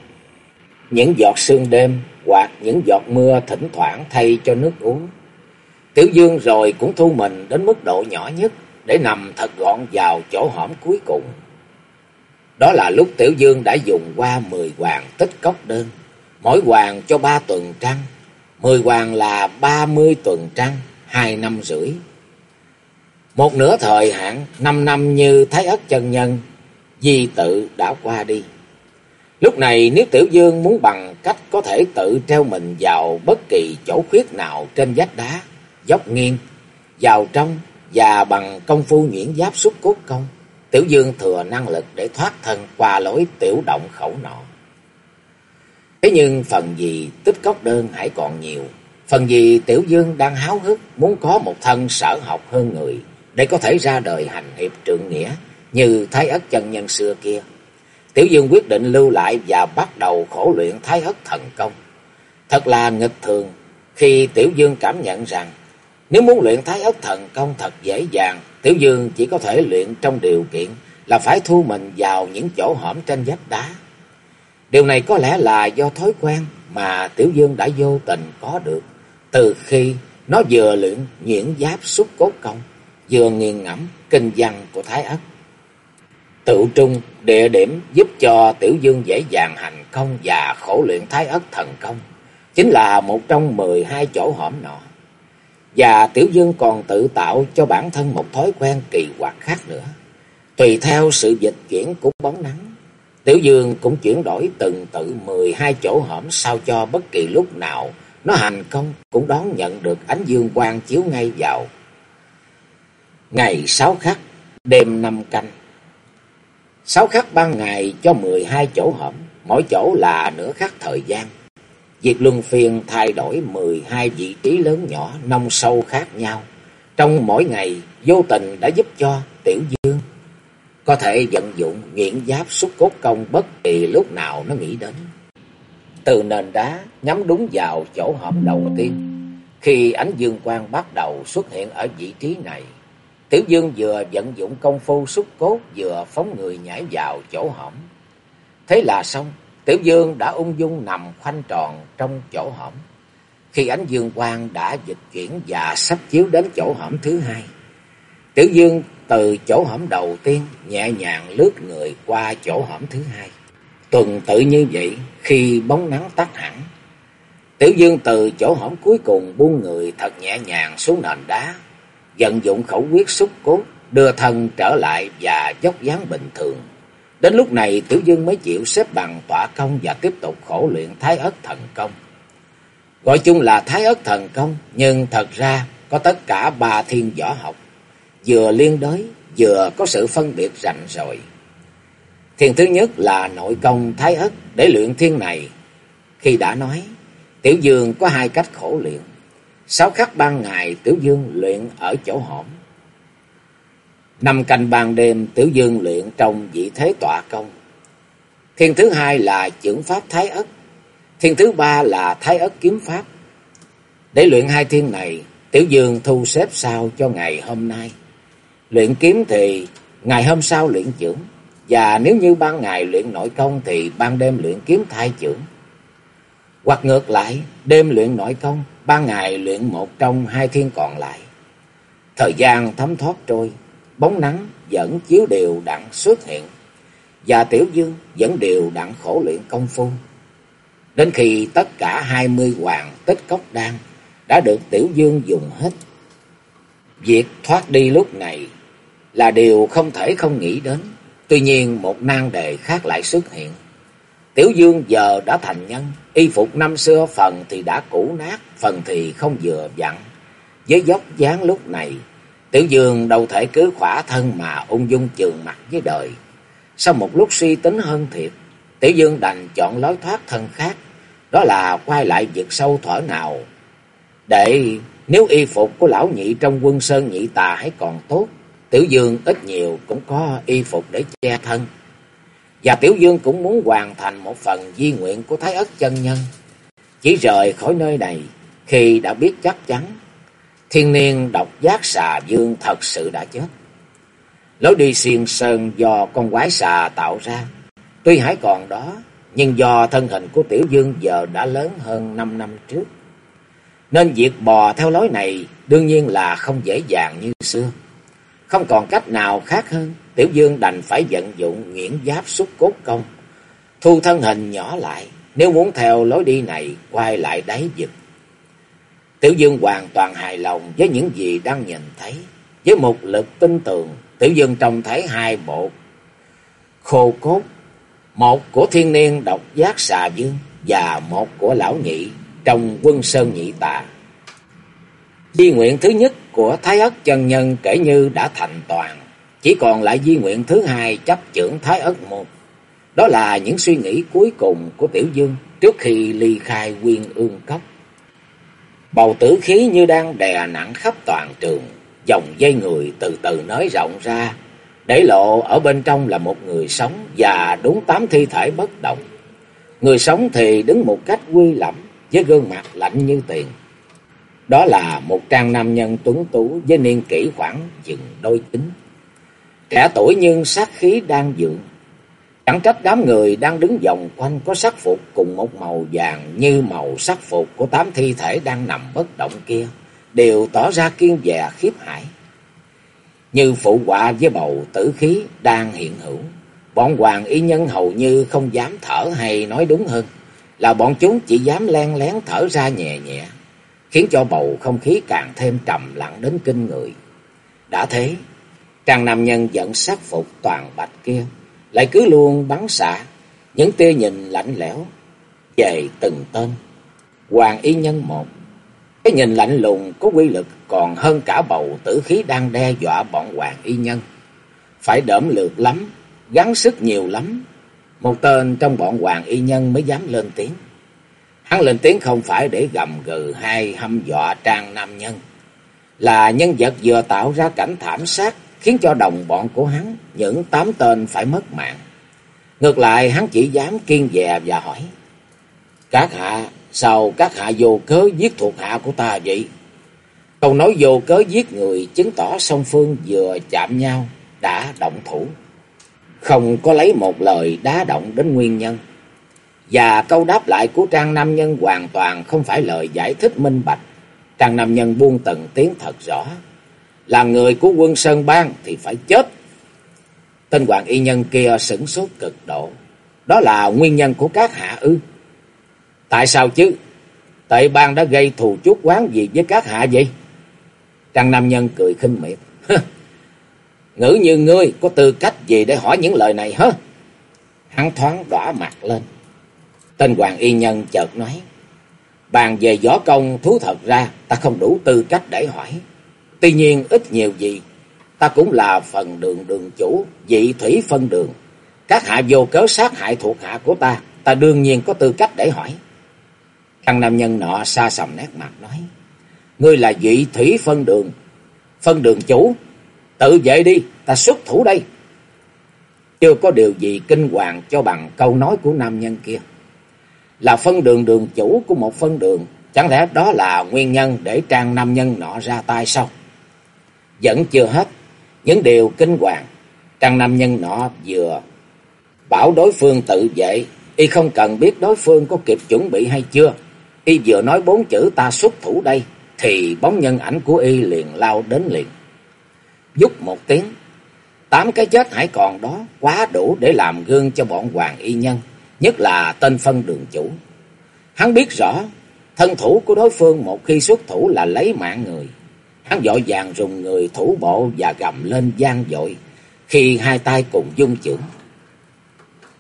Những giọt sương đêm hoặc những giọt mưa thỉnh thoảng thay cho nước uống. Tiểu Dương rồi cũng thu mình đến mức độ nhỏ nhất để nằm thật gọn vào chỗ hõm cuối cùng. Đó là lúc Tiểu Dương đã dùng qua mười hoàng tích cốc đơn, mỗi hoàng cho ba tuần trăng, mười hoàng là ba mươi tuần trăng, hai năm rưỡi. Một nửa thời hạn năm năm như Thái Ất chân nhân, di tự đã qua đi. Lúc này nếu Tiểu Dương muốn bằng cách có thể tự treo mình vào bất kỳ chỗ khuyết nào trên vách đá, dốc nghiêng, vào trong và bằng công phu nhuyễn giáp xúc cốt công, Tiểu Dương thừa năng lực để thoát thân qua lối tiểu động khẩu nọ. Thế nhưng phần gì tích cốc đơn hãy còn nhiều, phần gì Tiểu Dương đang háo hức muốn có một thân sở học hơn người để có thể ra đời hành hiệp trượng nghĩa như Thái Ất chân nhân xưa kia. Tiểu Dương quyết định lưu lại và bắt đầu khổ luyện Thái Ất thần công. Thật là nghịch thường khi Tiểu Dương cảm nhận rằng nếu muốn luyện Thái Ất thần công thật dễ dàng, Tiểu Dương chỉ có thể luyện trong điều kiện là phải thu mình vào những chỗ hõm trên vách đá. Điều này có lẽ là do thói quen mà Tiểu Dương đã vô tình có được từ khi nó vừa luyện nhuyễn giáp xúc cốt công, vừa nghiền ngẫm kinh văn của Thái Ất. Tự trung địa điểm giúp cho Tiểu Dương dễ dàng hành công và khổ luyện Thái Ất thần công, chính là một trong mười hai chỗ hõm nọ. Và Tiểu Dương còn tự tạo cho bản thân một thói quen kỳ quặc khác nữa. Tùy theo sự dịch chuyển của bóng nắng, Tiểu Dương cũng chuyển đổi từng tự mười hai chỗ hõm sao cho bất kỳ lúc nào nó hành công cũng đón nhận được ánh dương quang chiếu ngay vào. Ngày sáu khắc, đêm năm canh. Sáu khắc ban ngày cho mười hai chỗ hõm, mỗi chỗ là nửa khắc thời gian. Việc luân phiên thay đổi mười hai vị trí lớn nhỏ nông sâu khác nhau. Trong mỗi ngày, vô tình đã giúp cho Tiểu Dương có thể vận dụng nghiện giáp xúc cốt công bất kỳ lúc nào nó nghĩ đến. Từ nền đá nhắm đúng vào chỗ hõm đầu tiên. Khi ánh dương quang bắt đầu xuất hiện ở vị trí này, Tiểu Dương vừa vận dụng công phu xúc cốt vừa phóng người nhảy vào chỗ hõm. Thế là xong, Tiểu Dương đã ung dung nằm khoanh tròn trong chỗ hõm. Khi ánh dương quang đã dịch chuyển và sắp chiếu đến chỗ hõm thứ hai, Tiểu Dương từ chỗ hõm đầu tiên nhẹ nhàng lướt người qua chỗ hõm thứ hai. Tuần tự như vậy khi bóng nắng tắt hẳn. Tiểu Dương từ chỗ hõm cuối cùng buông người thật nhẹ nhàng xuống nền đá, vận dụng khẩu quyết xúc cốt, đưa thân trở lại và dốc dáng bình thường. Đến lúc này Tiểu Dương mới chịu xếp bằng tỏa công và tiếp tục khổ luyện Thái Ất Thần Công. Gọi chung là Thái Ất Thần Công, nhưng thật ra có tất cả ba thiên võ học, vừa liên đới, vừa có sự phân biệt rành rồi. Thiên thứ nhất là nội công Thái Ất để luyện thiên này. Khi đã nói, Tiểu Dương có hai cách khổ luyện. Sáu khắc ban ngày Tiểu Dương luyện ở chỗ hõm. Năm canh ban đêm Tiểu Dương luyện trong vị thế tọa công. Thiên thứ hai là trưởng pháp Thái Ất. Thiên thứ ba là Thái Ất kiếm pháp. Để luyện hai thiên này, Tiểu Dương thu xếp sao cho ngày hôm nay. Luyện kiếm thì ngày hôm sau luyện trưởng. Và nếu như ban ngày luyện nội công thì ban đêm luyện kiếm thai trưởng. Hoặc ngược lại, đêm luyện nội công, ban ngày luyện một trong hai thiên còn lại. Thời gian thấm thoát trôi, bóng nắng vẫn chiếu đều đặn xuất hiện. Và Tiểu Dương vẫn đều đặn khổ luyện công phu. Đến khi tất cả hai mươi hoàng tích cốc đan đã được Tiểu Dương dùng hết. Việc thoát đi lúc này là điều không thể không nghĩ đến. Tuy nhiên một nan đề khác lại xuất hiện. Tiểu Dương giờ đã thành nhân, y phục năm xưa phần thì đã cũ nát, phần thì không vừa vặn. Với dốc dáng lúc này, Tiểu Dương đâu thể cứ khỏa thân mà ung dung trường mặt với đời. Sau một lúc suy tính hơn thiệt, Tiểu Dương đành chọn lối thoát thân khác, đó là quay lại vực sâu thở nào. Để nếu y phục của lão nhị trong quân sơn nhị tà hay còn tốt, Tiểu Dương ít nhiều cũng có y phục để che thân. Và Tiểu Dương cũng muốn hoàn thành một phần di nguyện của Thái Ất chân nhân. Chỉ rời khỏi nơi này khi đã biết chắc chắn thiên niên độc giác xà dương thật sự đã chết. Lối đi xiên sơn do con quái xà tạo ra. Tuy hãy còn đó, nhưng do thân hình của Tiểu Dương giờ đã lớn hơn 5 năm trước. Nên việc bò theo lối này đương nhiên là không dễ dàng như xưa. Không còn cách nào khác hơn, Tiểu Dương đành phải vận dụng nghiễn giáp xúc cốt công. Thu thân hình nhỏ lại, nếu muốn theo lối đi này quay lại đáy vực. Tiểu Dương hoàn toàn hài lòng với những gì đang nhìn thấy. Với một lực tin tưởng, Tiểu Dương trông thấy hai bộ khô cốt. Một của thiên niên độc giác xà dương và một của lão nhị trong quân sơn nhị tà. Di nguyện thứ nhất của Thái Ất chân nhân kể như đã thành toàn, chỉ còn lại di nguyện thứ hai chấp trưởng Thái Ất môn. Đó là những suy nghĩ cuối cùng của Tiểu Dương trước khi ly khai quyên ương cốc. Bầu tử khí như đang đè nặng khắp toàn trường, dòng dây người từ từ nới rộng ra, để lộ ở bên trong là một người sống và đúng tám thi thể bất động. Người sống thì đứng một cách quy lẩm với gương mặt lạnh như tiền. Đó là một trang nam nhân tuấn tú với niên kỷ khoảng chừng đôi tính. Trẻ tuổi nhưng sát khí đang dượng. Chẳng trách đám người đang đứng vòng quanh có sắc phục cùng một màu vàng như màu sắc phục của tám thi thể đang nằm bất động kia, đều tỏ ra kiên dè khiếp hải. Như phụ họa với bầu tử khí đang hiện hữu, bọn hoàng y nhân hầu như không dám thở hay nói đúng hơn, là bọn chúng chỉ dám len lén thở ra nhẹ nhẹ khiến cho bầu không khí càng thêm trầm lặng đến kinh người. Đã thế, trang nam nhân dẫn sát phục toàn bạch kia, lại cứ luôn bắn xạ, những tia nhìn lạnh lẽo, về từng tên. Hoàng y nhân một, cái nhìn lạnh lùng có quy lực còn hơn cả bầu tử khí đang đe dọa bọn hoàng y nhân. Phải đỡm lượt lắm, gắng sức nhiều lắm, một tên trong bọn hoàng y nhân mới dám lên tiếng. Hắn lên tiếng không phải để gầm gừ hay hăm dọa trang nam nhân. Là nhân vật vừa tạo ra cảnh thảm sát khiến cho đồng bọn của hắn những tám tên phải mất mạng. Ngược lại hắn chỉ dám kiên dè và hỏi. Các hạ, sao các hạ vô cớ giết thuộc hạ của ta vậy? Câu nói vô cớ giết người chứng tỏ song phương vừa chạm nhau đã động thủ. Không có lấy một lời đá động đến nguyên nhân. Và câu đáp lại của Trang Nam Nhân hoàn toàn không phải lời giải thích minh bạch. Trang Nam Nhân buông từng tiếng thật rõ. là người của quân Sơn Bang thì phải chết. Tên hoàng y nhân kia sửng sốt cực độ. Đó là nguyên nhân của các hạ ư. Tại sao chứ? Tệ bang đã gây thù chuốc quán gì với các hạ vậy? Trang Nam Nhân cười khinh miệt. Ngữ như ngươi có tư cách gì để hỏi những lời này hả? Hắn thoáng đỏ mặt lên. Tên Hoàng Y Nhân chợt nói. Bàn về võ công thú thật ra ta không đủ tư cách để hỏi. Tuy nhiên ít nhiều gì ta cũng là phần đường đường chủ, vị thủy phân đường. Các hạ vô cớ sát hại thuộc hạ của ta, ta đương nhiên có tư cách để hỏi. Thằng nam nhân nọ xa sầm nét mặt nói. Ngươi là vị thủy phân đường, phân đường chủ, tự vệ đi, ta xuất thủ đây. Chưa có điều gì kinh hoàng cho bằng câu nói của nam nhân kia. Là phân đường đường chủ của một phân đường, chẳng lẽ đó là nguyên nhân để trang nam nhân nọ ra tay sao? Vẫn chưa hết, những điều kinh hoàng, trang nam nhân nọ vừa bảo đối phương tự vệ, y không cần biết đối phương có kịp chuẩn bị hay chưa. Y vừa nói bốn chữ ta xuất thủ đây, thì bóng nhân ảnh của y liền lao đến liền. Dúc một tiếng, tám cái chết hãy còn đó quá đủ để làm gương cho bọn hoàng y nhân, nhất là tên phân đường chủ. Hắn biết rõ, thân thủ của đối phương một khi xuất thủ là lấy mạng người. Hắn dội vàng dùng người thủ bộ và gầm lên gian dội, khi hai tay cùng dung chưởng.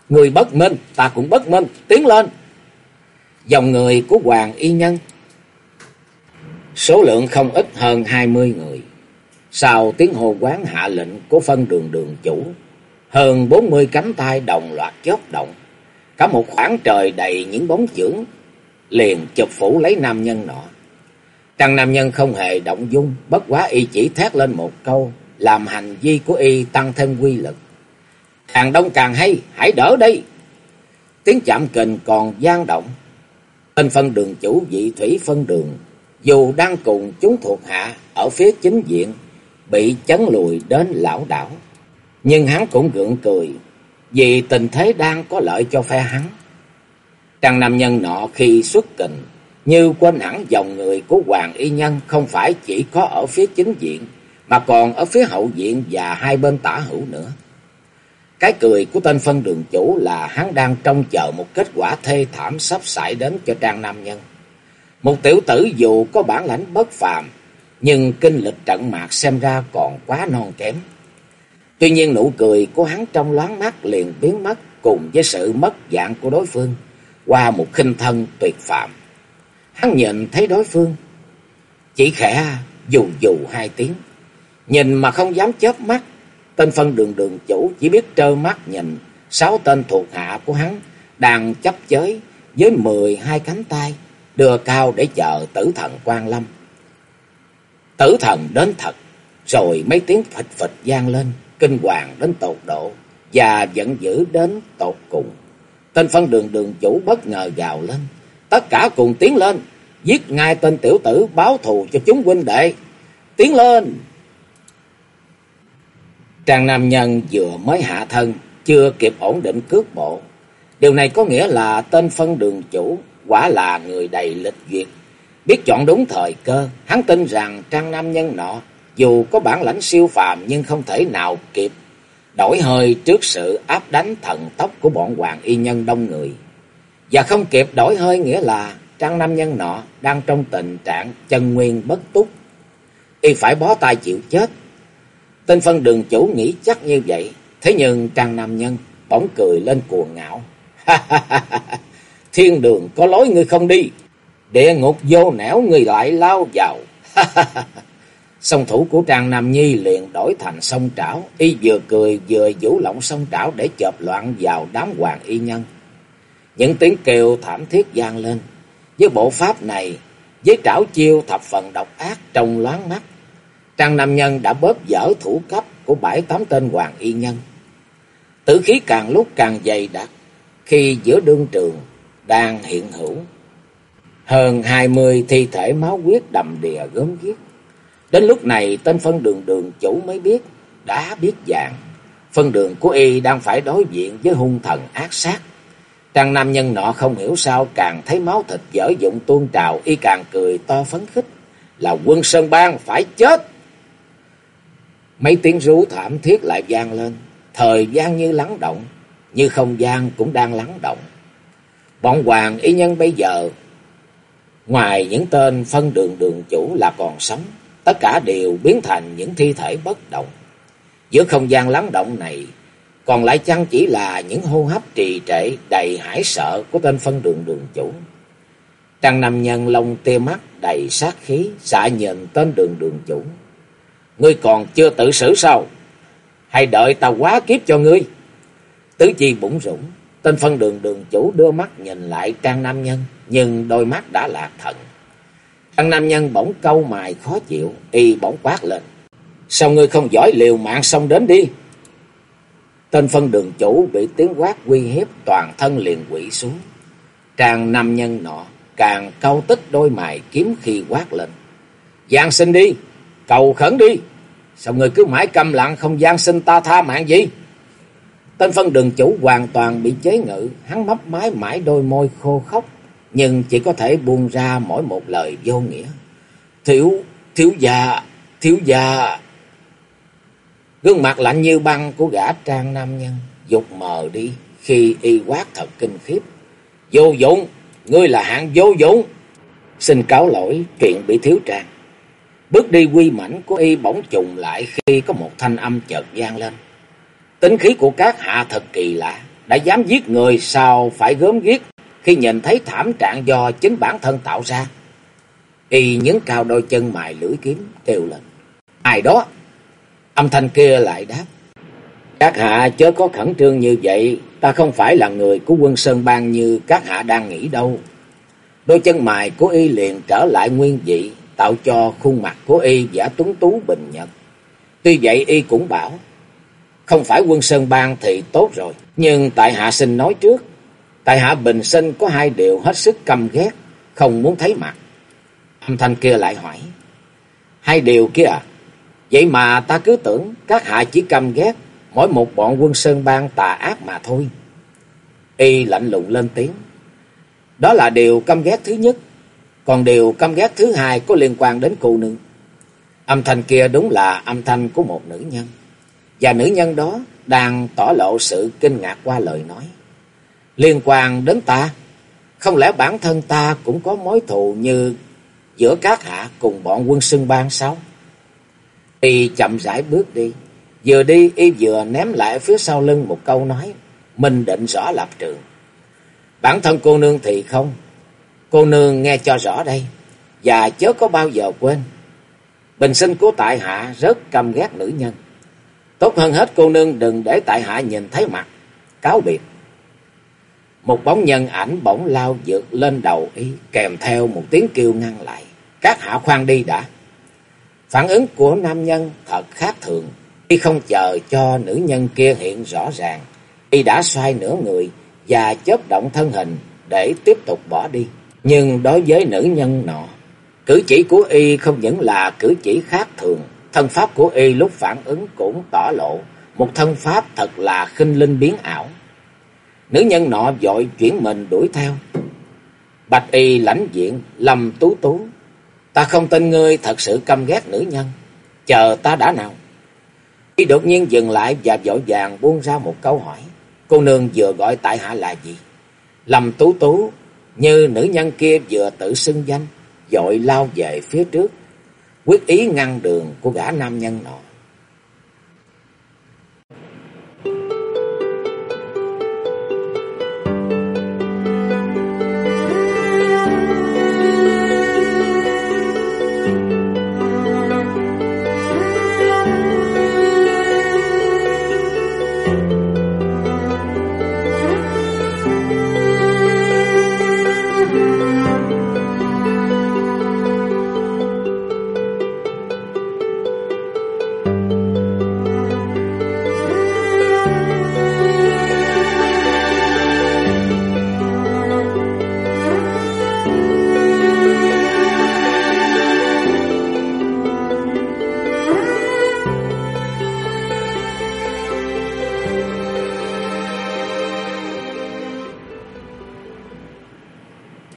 Người bất minh, ta cũng bất minh, tiến lên. Dòng người của Hoàng Y Nhân, số lượng không ít hơn hai mươi người. Sau tiếng hồ quán hạ lệnh của phân đường đường chủ, hơn bốn mươi cánh tay đồng loạt chớp động. Cả một khoảng trời đầy những bóng chưởng liền chụp phủ lấy nam nhân nọ. Trăng nam nhân không hề động dung, bất quá y chỉ thét lên một câu, làm hành vi của y tăng thêm quy lực. Càng đông càng hay, hãy đỡ đây. Tiếng chạm kình còn gian động. Tên phân đường chủ vị thủy phân đường, dù đang cùng chúng thuộc hạ ở phía chính diện, bị chấn lùi đến lão đảo. Nhưng hắn cũng gượng cười, vì tình thế đang có lợi cho phe hắn. trang nam nhân nọ khi xuất kình, như quên hẳn dòng người của Hoàng Y Nhân không phải chỉ có ở phía chính diện, mà còn ở phía hậu diện và hai bên tả hữu nữa. Cái cười của tên phân đường chủ là hắn đang trông chờ một kết quả thê thảm sắp xảy đến cho trang nam nhân. Một tiểu tử dù có bản lãnh bất phàm, nhưng kinh lịch trận mạc xem ra còn quá non kém. Tuy nhiên nụ cười của hắn trong loáng mắt liền biến mất cùng với sự mất dạng của đối phương qua một khinh thân tuyệt phạm. Hắn nhìn thấy đối phương, chỉ khẽ dù dù hai tiếng, nhìn mà không dám chớp mắt. Tên phân đường đường chủ chỉ biết trơ mắt nhìn sáu tên thuộc hạ của hắn đang chấp chới với mười hai cánh tay đưa cao để chờ tử thần quan lâm. Tử thần đến thật, rồi mấy tiếng phịch phịch gian lên, kinh hoàng đến tột độ và giận dữ đến tột cùng. Tên phân đường đường chủ bất ngờ gào lên, tất cả cùng tiến lên, giết ngay tên tiểu tử báo thù cho chúng huynh đệ. Tiến lên! Trang nam nhân vừa mới hạ thân, chưa kịp ổn định cước bộ. Điều này có nghĩa là tên phân đường chủ quả là người đầy lịch duyệt. Biết chọn đúng thời cơ, hắn tin rằng trang nam nhân nọ dù có bản lãnh siêu phàm nhưng không thể nào kịp đổi hơi trước sự áp đánh thần tốc của bọn hoàng y nhân đông người. Và không kịp đổi hơi nghĩa là trang nam nhân nọ đang trong tình trạng chân nguyên bất túc. Y phải bó tay chịu chết. Tên phân đường chủ nghĩ chắc như vậy. Thế nhưng trang nam nhân bỗng cười lên cuồng ngạo. Thiên đường có lối ngươi không đi. Địa ngục vô nẻo người lại lao vào. Song thủ của Trang Nam Nhi liền đổi thành sông trảo, y vừa cười vừa vũ lộng sông trảo để chộp loạn vào đám hoàng y nhân. Những tiếng kêu thảm thiết vang lên. Với bộ pháp này, với trảo chiêu thập phần độc ác trong loáng mắt, Trang Nam Nhân đã bóp dở thủ cấp của bảy tám tên hoàng y nhân. Tử khí càng lúc càng dày đặc, khi giữa đương trường đang hiện hữu. Hơn hai mươi thi thể máu huyết đầm đìa gớm ghiếc. Đến lúc này tên phân đường đường chủ mới biết, đã biết dạng. Phân đường của y đang phải đối diện với hung thần ác sát. Trang nam nhân nọ không hiểu sao càng thấy máu thịt dở dụng tuôn trào y càng cười to phấn khích. Là quân Sơn Bang phải chết. Mấy tiếng rú thảm thiết lại vang lên, thời gian như lắng động, như không gian cũng đang lắng động. Bọn hoàng y nhân bây giờ, ngoài những tên phân đường đường chủ là còn sống, tất cả đều biến thành những thi thể bất động. Giữa không gian lắng động này, còn lại chăng chỉ là những hô hấp trì trệ đầy hãi sợ của tên phân đường đường chủ. Trăng Nam Nhân lông tia mắt đầy sát khí, xạ nhìn tên đường đường chủ. Ngươi còn chưa tự xử sao? Hay đợi ta quá kiếp cho ngươi? Tứ chi bụng rủng, tên phân đường đường chủ đưa mắt nhìn lại Trang Nam Nhân, nhưng đôi mắt đã lạc thần. Trang Nam Nhân bỗng câu mài khó chịu, y bỗng quát lên. Sao ngươi không giỏi liều mạng xong đến đi? Tên phân đường chủ bị tiếng quát uy hiếp toàn thân liền quỷ xuống. Trang Nam Nhân nọ càng câu tức đôi mày kiếm khi quát lên. Giang sinh đi, cầu khẩn đi. Sao người cứ mãi câm lặng không gian sinh ta tha mạng gì? Tên phân đường chủ hoàn toàn bị chế ngự, hắn mấp mái mãi đôi môi khô khóc, nhưng chỉ có thể buông ra mỗi một lời vô nghĩa. Thiếu, thiếu già, thiếu già. Gương mặt lạnh như băng của gã trang nam nhân, dục mờ đi khi y quát thật kinh khiếp. Vô dụng, ngươi là hạng vô dụng. Xin cáo lỗi chuyện bị thiếu trang. Bước đi quy mảnh của y bỗng trùng lại khi có một thanh âm chợt gian lên. Tính khí của các hạ thật kỳ lạ, đã dám giết người sao phải gớm ghiếc khi nhìn thấy thảm trạng do chính bản thân tạo ra. Y nhấn cao đôi chân mài lưỡi kiếm, kêu lên. Ai đó? Âm thanh kia lại đáp. Các hạ chớ có khẩn trương như vậy, ta không phải là người của quân Sơn Bang như các hạ đang nghĩ đâu. Đôi chân mài của y liền trở lại nguyên vị, tạo cho khuôn mặt của y giả tuấn tú bình nhật. Tuy vậy y cũng bảo, không phải quân Sơn Bang thì tốt rồi, nhưng tại hạ sinh nói trước, tại hạ bình sinh có hai điều hết sức căm ghét, không muốn thấy mặt. Âm thanh kia lại hỏi, hai điều kia à? Vậy mà ta cứ tưởng các hạ chỉ căm ghét mỗi một bọn quân Sơn Bang tà ác mà thôi. Y lạnh lùng lên tiếng. Đó là điều căm ghét thứ nhất. Còn điều căm ghét thứ hai có liên quan đến cô nữ. Âm thanh kia đúng là âm thanh của một nữ nhân. Và nữ nhân đó đang tỏ lộ sự kinh ngạc qua lời nói. Liên quan đến ta, không lẽ bản thân ta cũng có mối thù như giữa các hạ cùng bọn quân xưng bang sao? Y chậm rãi bước đi, vừa đi y vừa ném lại phía sau lưng một câu nói, mình định rõ lập trường. Bản thân cô nương thì không, cô nương nghe cho rõ đây, và chớ có bao giờ quên. Bình sinh của tại hạ rất căm ghét nữ nhân. Tốt hơn hết cô nương đừng để tại hạ nhìn thấy mặt. Cáo biệt. Một bóng nhân ảnh bỗng lao vượt lên đầu y kèm theo một tiếng kêu ngăn lại. Các hạ khoan đi đã. Phản ứng của nam nhân thật khác thường. Y không chờ cho nữ nhân kia hiện rõ ràng. Y đã xoay nửa người và chớp động thân hình để tiếp tục bỏ đi. Nhưng đối với nữ nhân nọ, cử chỉ của y không những là cử chỉ khác thường Thân pháp của y lúc phản ứng cũng tỏ lộ một thân pháp thật là khinh linh biến ảo. Nữ nhân nọ vội chuyển mình đuổi theo. Bạch y lãnh diện, lầm tú tú. Ta không tin ngươi thật sự căm ghét nữ nhân. Chờ ta đã nào. Y đột nhiên dừng lại và vội vàng buông ra một câu hỏi. Cô nương vừa gọi tại hạ là gì? Lầm tú tú, như nữ nhân kia vừa tự xưng danh, dội lao về phía trước quyết ý ngăn đường của gã nam nhân nọ.